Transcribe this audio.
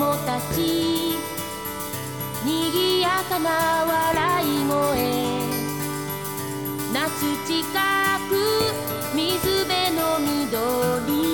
供たちにぎやかな笑い声。夏近く水辺の緑。